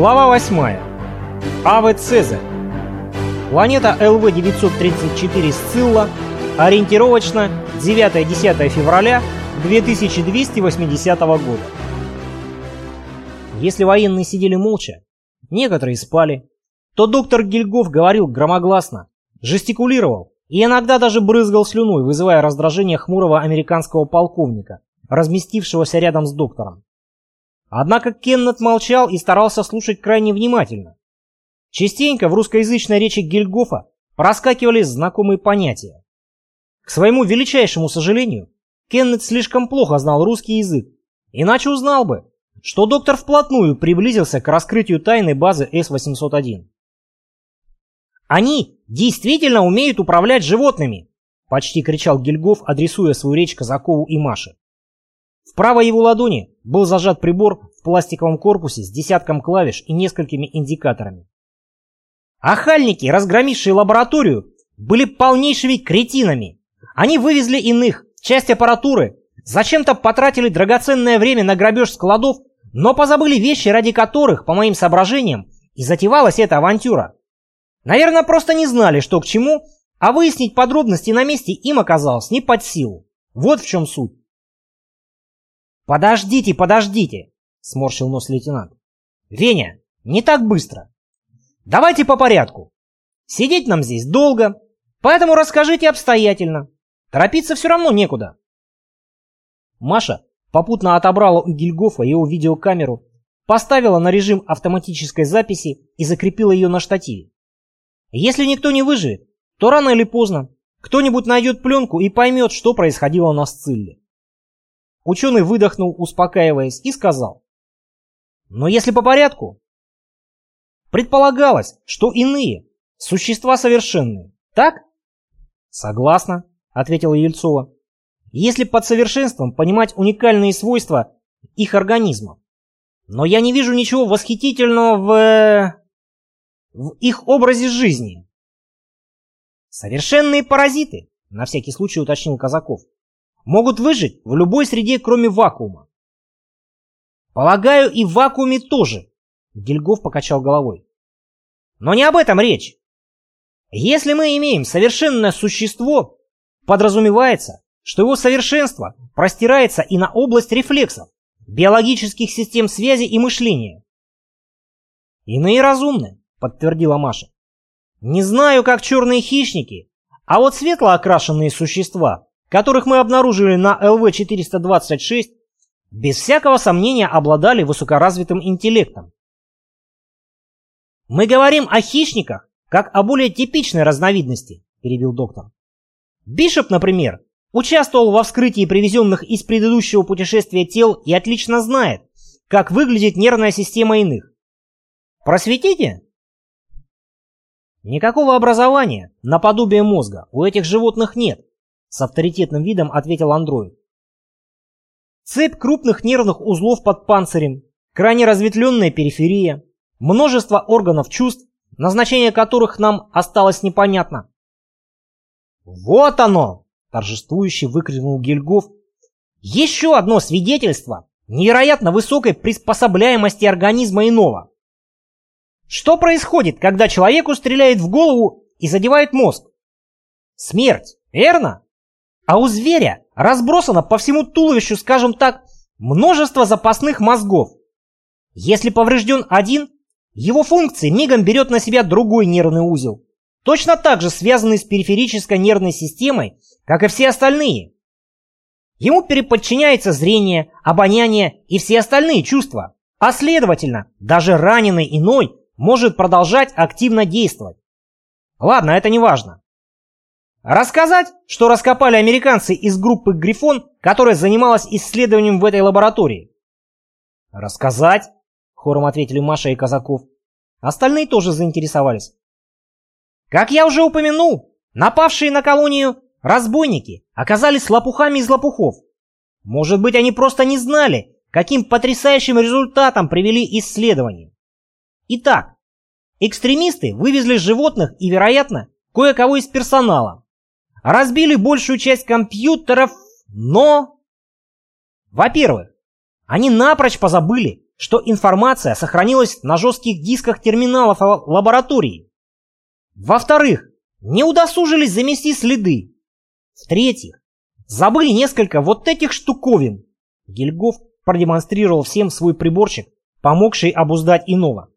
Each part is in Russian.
Глава 8. Аве Цезарь. Планета ЛВ-934 Сцилла. Ориентировочно 9-10 февраля 2280 года. Если военные сидели молча, некоторые спали, то доктор Гильгоф говорил громогласно, жестикулировал и иногда даже брызгал слюной, вызывая раздражение хмурого американского полковника, разместившегося рядом с доктором. Однако Кеннет молчал и старался слушать крайне внимательно. Частенько в русскоязычной речи Гильгофа проскакивали знакомые понятия. К своему величайшему сожалению, Кеннет слишком плохо знал русский язык, иначе узнал бы, что доктор вплотную приблизился к раскрытию тайной базы С-801. «Они действительно умеют управлять животными!» — почти кричал Гильгоф, адресуя свою речь Казакову и Маше. В правой его ладони был зажат прибор в пластиковом корпусе с десятком клавиш и несколькими индикаторами. Охальники, разгромившие лабораторию, были полнейшими кретинами. Они вывезли иных, часть аппаратуры, зачем-то потратили драгоценное время на грабеж складов, но позабыли вещи, ради которых, по моим соображениям, и затевалась эта авантюра. Наверное, просто не знали, что к чему, а выяснить подробности на месте им оказалось не под силу. Вот в чем суть. «Подождите, подождите!» — сморщил нос лейтенант. «Веня, не так быстро. Давайте по порядку. Сидеть нам здесь долго, поэтому расскажите обстоятельно. Торопиться все равно некуда». Маша попутно отобрала у Гильгофа его видеокамеру, поставила на режим автоматической записи и закрепила ее на штативе. Если никто не выживет, то рано или поздно кто-нибудь найдет пленку и поймет, что происходило на Сцилле. Ученый выдохнул, успокаиваясь, и сказал. Но если по порядку, предполагалось, что иные – существа совершенные, так? Согласна, ответила Ельцова. Если под совершенством понимать уникальные свойства их организмов. Но я не вижу ничего восхитительного в... в их образе жизни. Совершенные паразиты, на всякий случай уточнил Казаков могут выжить в любой среде, кроме вакуума. Полагаю, и в вакууме тоже, Гильгоф покачал головой. Но не об этом речь. Если мы имеем совершенное существо, подразумевается, что его совершенство простирается и на область рефлексов, биологических систем связи и мышления. Иные разумны, подтвердила Маша. Не знаю, как черные хищники, а вот светло окрашенные существа которых мы обнаружили на ЛВ-426, без всякого сомнения обладали высокоразвитым интеллектом. «Мы говорим о хищниках, как о более типичной разновидности», – перебил доктор. Бишоп, например, участвовал во вскрытии привезенных из предыдущего путешествия тел и отлично знает, как выглядит нервная система иных. Просветите? Никакого образования, наподобие мозга, у этих животных нет. С авторитетным видом ответил андроид. Цепь крупных нервных узлов под панцирем, крайне разветвленная периферия, множество органов чувств, назначение которых нам осталось непонятно. «Вот оно!» – торжествующе выкрикнул Гильгоф. «Еще одно свидетельство невероятно высокой приспособляемости организма иного. Что происходит, когда человеку стреляет в голову и задевает мозг? Смерть, верно? А у зверя разбросано по всему туловищу, скажем так, множество запасных мозгов. Если поврежден один, его функции мигом берет на себя другой нервный узел, точно так же связанный с периферической нервной системой, как и все остальные. Ему переподчиняется зрение, обоняние и все остальные чувства, а следовательно, даже раненый иной может продолжать активно действовать. Ладно, это не важно. Рассказать, что раскопали американцы из группы «Грифон», которая занималась исследованием в этой лаборатории? Рассказать, хором ответили Маша и Казаков. Остальные тоже заинтересовались. Как я уже упомянул, напавшие на колонию разбойники оказались лопухами из лопухов. Может быть, они просто не знали, каким потрясающим результатом привели исследования. Итак, экстремисты вывезли животных и, вероятно, кое-кого из персонала, разбили большую часть компьютеров, но... Во-первых, они напрочь позабыли, что информация сохранилась на жестких дисках терминалов лаборатории. Во-вторых, не удосужились замести следы. В-третьих, забыли несколько вот этих штуковин. Гильгоф продемонстрировал всем свой приборчик, помогший обуздать иного.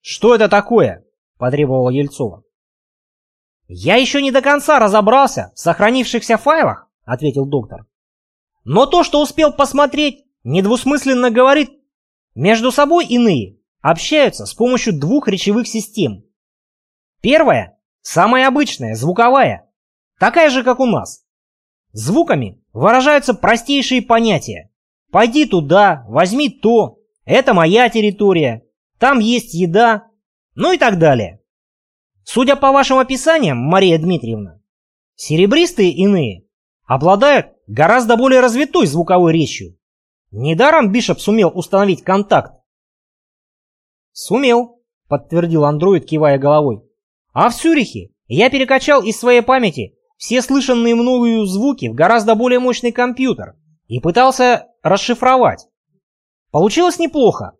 «Что это такое?» – потребовала Ельцова. «Я еще не до конца разобрался в сохранившихся файлах», — ответил доктор. «Но то, что успел посмотреть, недвусмысленно говорит, между собой иные общаются с помощью двух речевых систем. Первая — самая обычная, звуковая, такая же, как у нас. Звуками выражаются простейшие понятия. «Пойди туда», «возьми то», «это моя территория», «там есть еда», ну и так далее. Судя по вашим описаниям, Мария Дмитриевна, серебристые иные обладают гораздо более развитой звуковой речью. Недаром Бишоп сумел установить контакт. «Сумел», — подтвердил андроид, кивая головой. «А в Сюрихе я перекачал из своей памяти все слышанные мною звуки в гораздо более мощный компьютер и пытался расшифровать. Получилось неплохо.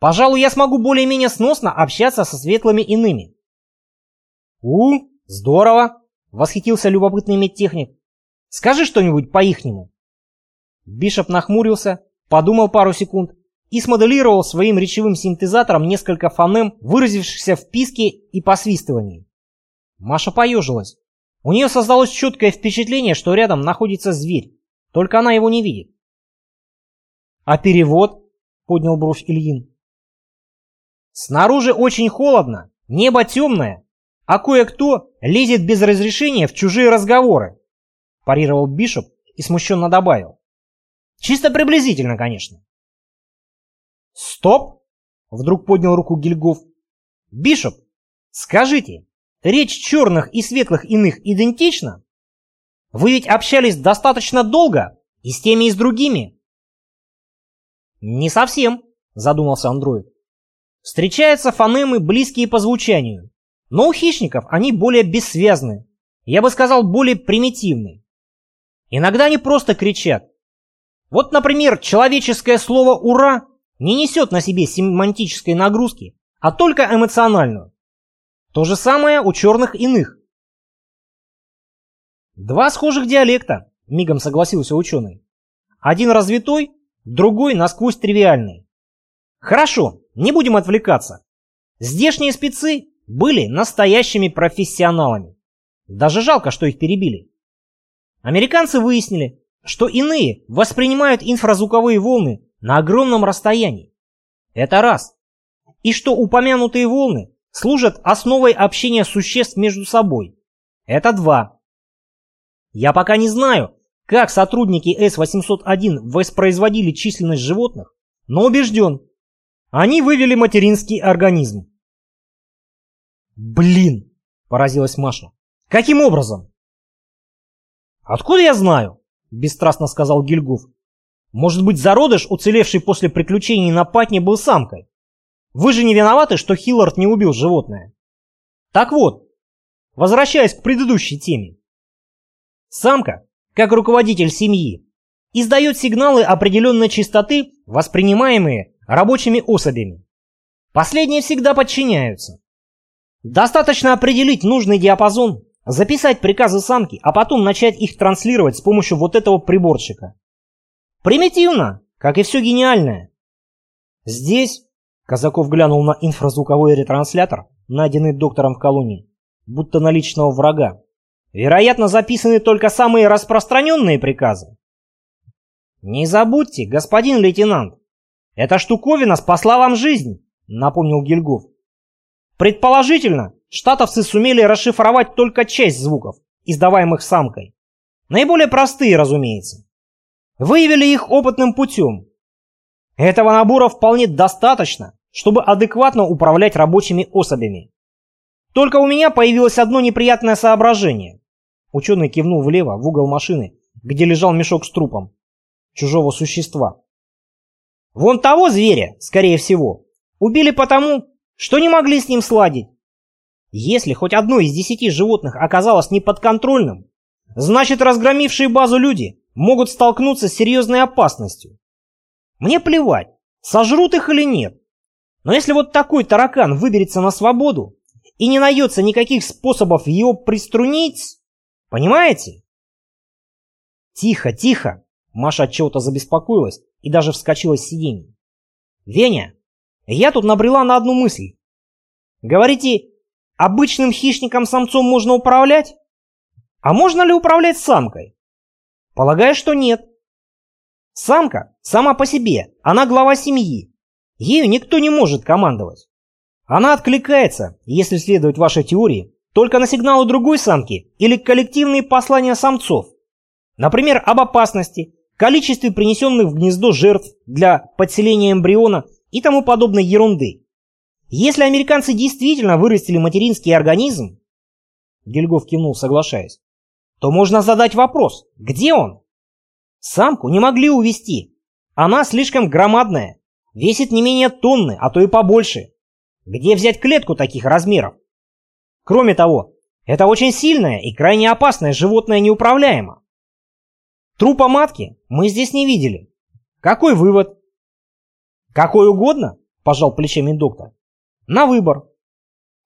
Пожалуй, я смогу более-менее сносно общаться со светлыми иными. «У, здорово!» — восхитился любопытный медтехник. «Скажи что-нибудь по-ихнему». Бишоп нахмурился, подумал пару секунд и смоделировал своим речевым синтезатором несколько фонем, выразившихся в писке и посвистывании. Маша поежилась. У нее создалось четкое впечатление, что рядом находится зверь, только она его не видит. «А перевод?» — поднял бровь Ильин. «Снаружи очень холодно, небо темное, а кое-кто лезет без разрешения в чужие разговоры», парировал Бишоп и смущенно добавил. «Чисто приблизительно, конечно». «Стоп!» — вдруг поднял руку Гильгоф. «Бишоп, скажите, речь черных и светлых иных идентична? Вы ведь общались достаточно долго и с теми, и с другими?» «Не совсем», — задумался андроид. «Встречаются фонемы, близкие по звучанию, но у хищников они более бессвязны, я бы сказал, более примитивны. Иногда они просто кричат. Вот, например, человеческое слово «ура» не несет на себе семантической нагрузки, а только эмоциональную. То же самое у черных иных. Два схожих диалекта, мигом согласился ученый. Один развитой, другой насквозь тривиальный. Хорошо, не будем отвлекаться. Здешние спецы были настоящими профессионалами. Даже жалко, что их перебили. Американцы выяснили, что иные воспринимают инфразвуковые волны на огромном расстоянии. Это раз. И что упомянутые волны служат основой общения существ между собой. Это два. Я пока не знаю, как сотрудники С-801 воспроизводили численность животных, но убежден, они вывели материнский организм. «Блин!» – поразилась Маша. «Каким образом?» «Откуда я знаю?» – бесстрастно сказал Гильгуф. «Может быть, зародыш, уцелевший после приключений на Патне, был самкой? Вы же не виноваты, что Хиллард не убил животное?» «Так вот, возвращаясь к предыдущей теме. Самка, как руководитель семьи, издает сигналы определенной частоты, воспринимаемые рабочими особями. Последние всегда подчиняются. Достаточно определить нужный диапазон, записать приказы самки, а потом начать их транслировать с помощью вот этого приборчика. Примитивно, как и все гениальное. Здесь Казаков глянул на инфразвуковой ретранслятор, найденный доктором в колонии, будто на личного врага. Вероятно, записаны только самые распространенные приказы. Не забудьте, господин лейтенант, эта штуковина спасла вам жизнь, напомнил Гильгоф. Предположительно, штатовцы сумели расшифровать только часть звуков, издаваемых самкой. Наиболее простые, разумеется. Выявили их опытным путем. Этого набора вполне достаточно, чтобы адекватно управлять рабочими особями. Только у меня появилось одно неприятное соображение. Ученый кивнул влево, в угол машины, где лежал мешок с трупом чужого существа. Вон того зверя, скорее всего, убили потому, что не могли с ним сладить. Если хоть одно из десяти животных оказалось неподконтрольным, значит разгромившие базу люди могут столкнуться с серьезной опасностью. Мне плевать, сожрут их или нет. Но если вот такой таракан выберется на свободу и не найдется никаких способов его приструнить, понимаете? Тихо, тихо. Маша от чего-то забеспокоилась и даже вскочила с сиденья. Веня, я тут набрела на одну мысль. Говорите, обычным хищником-самцом можно управлять? А можно ли управлять самкой? Полагаю, что нет. Самка сама по себе, она глава семьи. Ею никто не может командовать. Она откликается, если следовать вашей теории, только на сигналы другой самки или коллективные послания самцов. Например, об опасности, количестве принесенных в гнездо жертв для подселения эмбриона и тому подобной ерунды. Если американцы действительно вырастили материнский организм, Гильгоф кивнул, соглашаясь, то можно задать вопрос, где он? Самку не могли увести. Она слишком громадная, весит не менее тонны, а то и побольше. Где взять клетку таких размеров? Кроме того, это очень сильное и крайне опасное животное неуправляемо. Трупа матки мы здесь не видели. Какой вывод? Какой угодно, пожал плечами доктор. На выбор.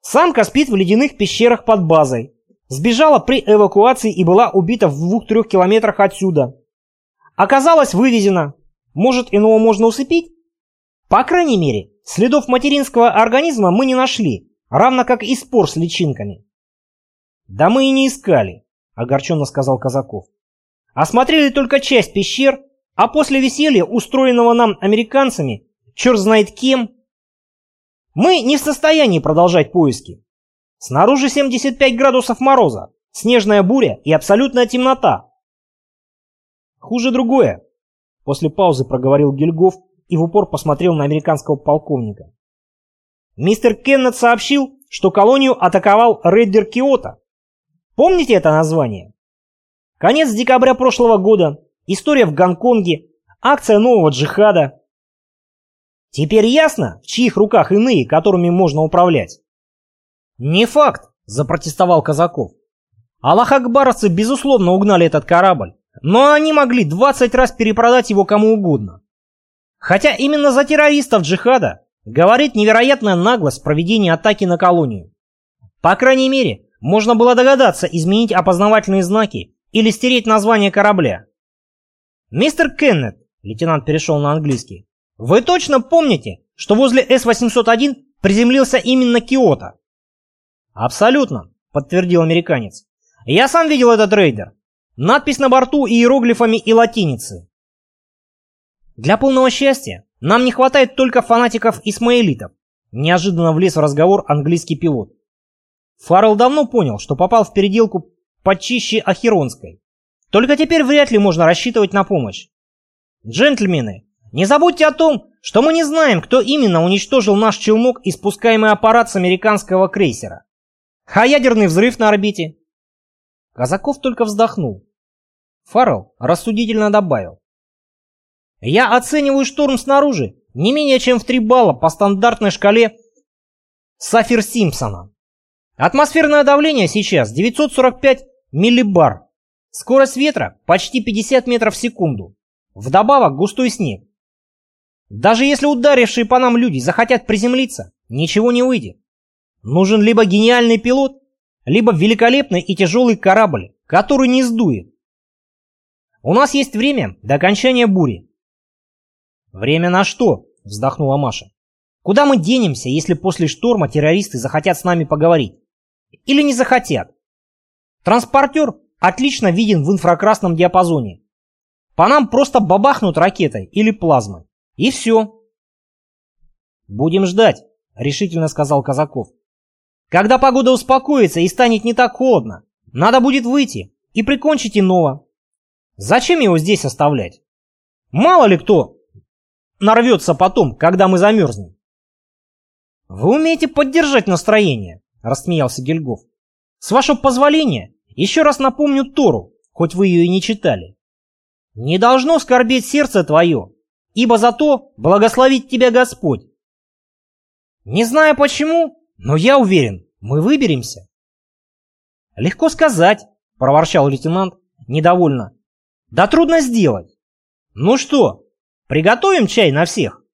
Самка спит в ледяных пещерах под базой. Сбежала при эвакуации и была убита в двух-трех километрах отсюда. Оказалось вывезена. Может, иного можно усыпить? По крайней мере, следов материнского организма мы не нашли, равно как и спор с личинками. Да мы и не искали, огорченно сказал Казаков. Осмотрели только часть пещер, а после веселья, устроенного нам американцами, черт знает кем, мы не в состоянии продолжать поиски. Снаружи 75 градусов мороза, снежная буря и абсолютная темнота. Хуже другое. После паузы проговорил Гильгоф и в упор посмотрел на американского полковника. Мистер Кеннет сообщил, что колонию атаковал рейдер Киота. Помните это название? Конец декабря прошлого года, история в Гонконге, акция нового джихада. Теперь ясно, в чьих руках иные, которыми можно управлять? «Не факт», — запротестовал Казаков. «Аллах-Акбаровцы, безусловно, угнали этот корабль, но они могли 20 раз перепродать его кому угодно. Хотя именно за террористов джихада говорит невероятная наглость проведения атаки на колонию. По крайней мере, можно было догадаться изменить опознавательные знаки или стереть название корабля. «Мистер Кеннет», — лейтенант перешел на английский, — «вы точно помните, что возле С-801 приземлился именно Киото?» «Абсолютно», — подтвердил американец. «Я сам видел этот рейдер. Надпись на борту иероглифами и латиницей. Для полного счастья нам не хватает только фанатиков-исмаилитов. Неожиданно влез в разговор английский пилот. Фаррелл давно понял, что попал в переделку почище Ахеронской. Только теперь вряд ли можно рассчитывать на помощь. Джентльмены, не забудьте о том, что мы не знаем, кто именно уничтожил наш челнок и спускаемый аппарат с американского крейсера. А ядерный взрыв на орбите? Казаков только вздохнул. Фаррелл рассудительно добавил. Я оцениваю шторм снаружи не менее чем в 3 балла по стандартной шкале Сафир-Симпсона. Атмосферное давление сейчас 945 миллибар. Скорость ветра почти 50 метров в секунду. Вдобавок густой снег. Даже если ударившие по нам люди захотят приземлиться, ничего не выйдет. Нужен либо гениальный пилот, либо великолепный и тяжелый корабль, который не сдует. У нас есть время до окончания бури. Время на что? Вздохнула Маша. Куда мы денемся, если после шторма террористы захотят с нами поговорить? Или не захотят? Транспортер отлично виден в инфракрасном диапазоне. По нам просто бабахнут ракетой или плазмой. И все. Будем ждать, решительно сказал Казаков. Когда погода успокоится и станет не так холодно, надо будет выйти и прикончить иного. Зачем его здесь оставлять? Мало ли кто нарвется потом, когда мы замерзнем. Вы умеете поддержать настроение, рассмеялся Гильгоф. С вашего позволения, еще раз напомню Тору, хоть вы ее и не читали. Не должно скорбеть сердце твое, ибо за то благословит тебя Господь. Не знаю почему, но я уверен, мы выберемся. Легко сказать, проворчал лейтенант недовольно. Да трудно сделать. Ну что, приготовим чай на всех?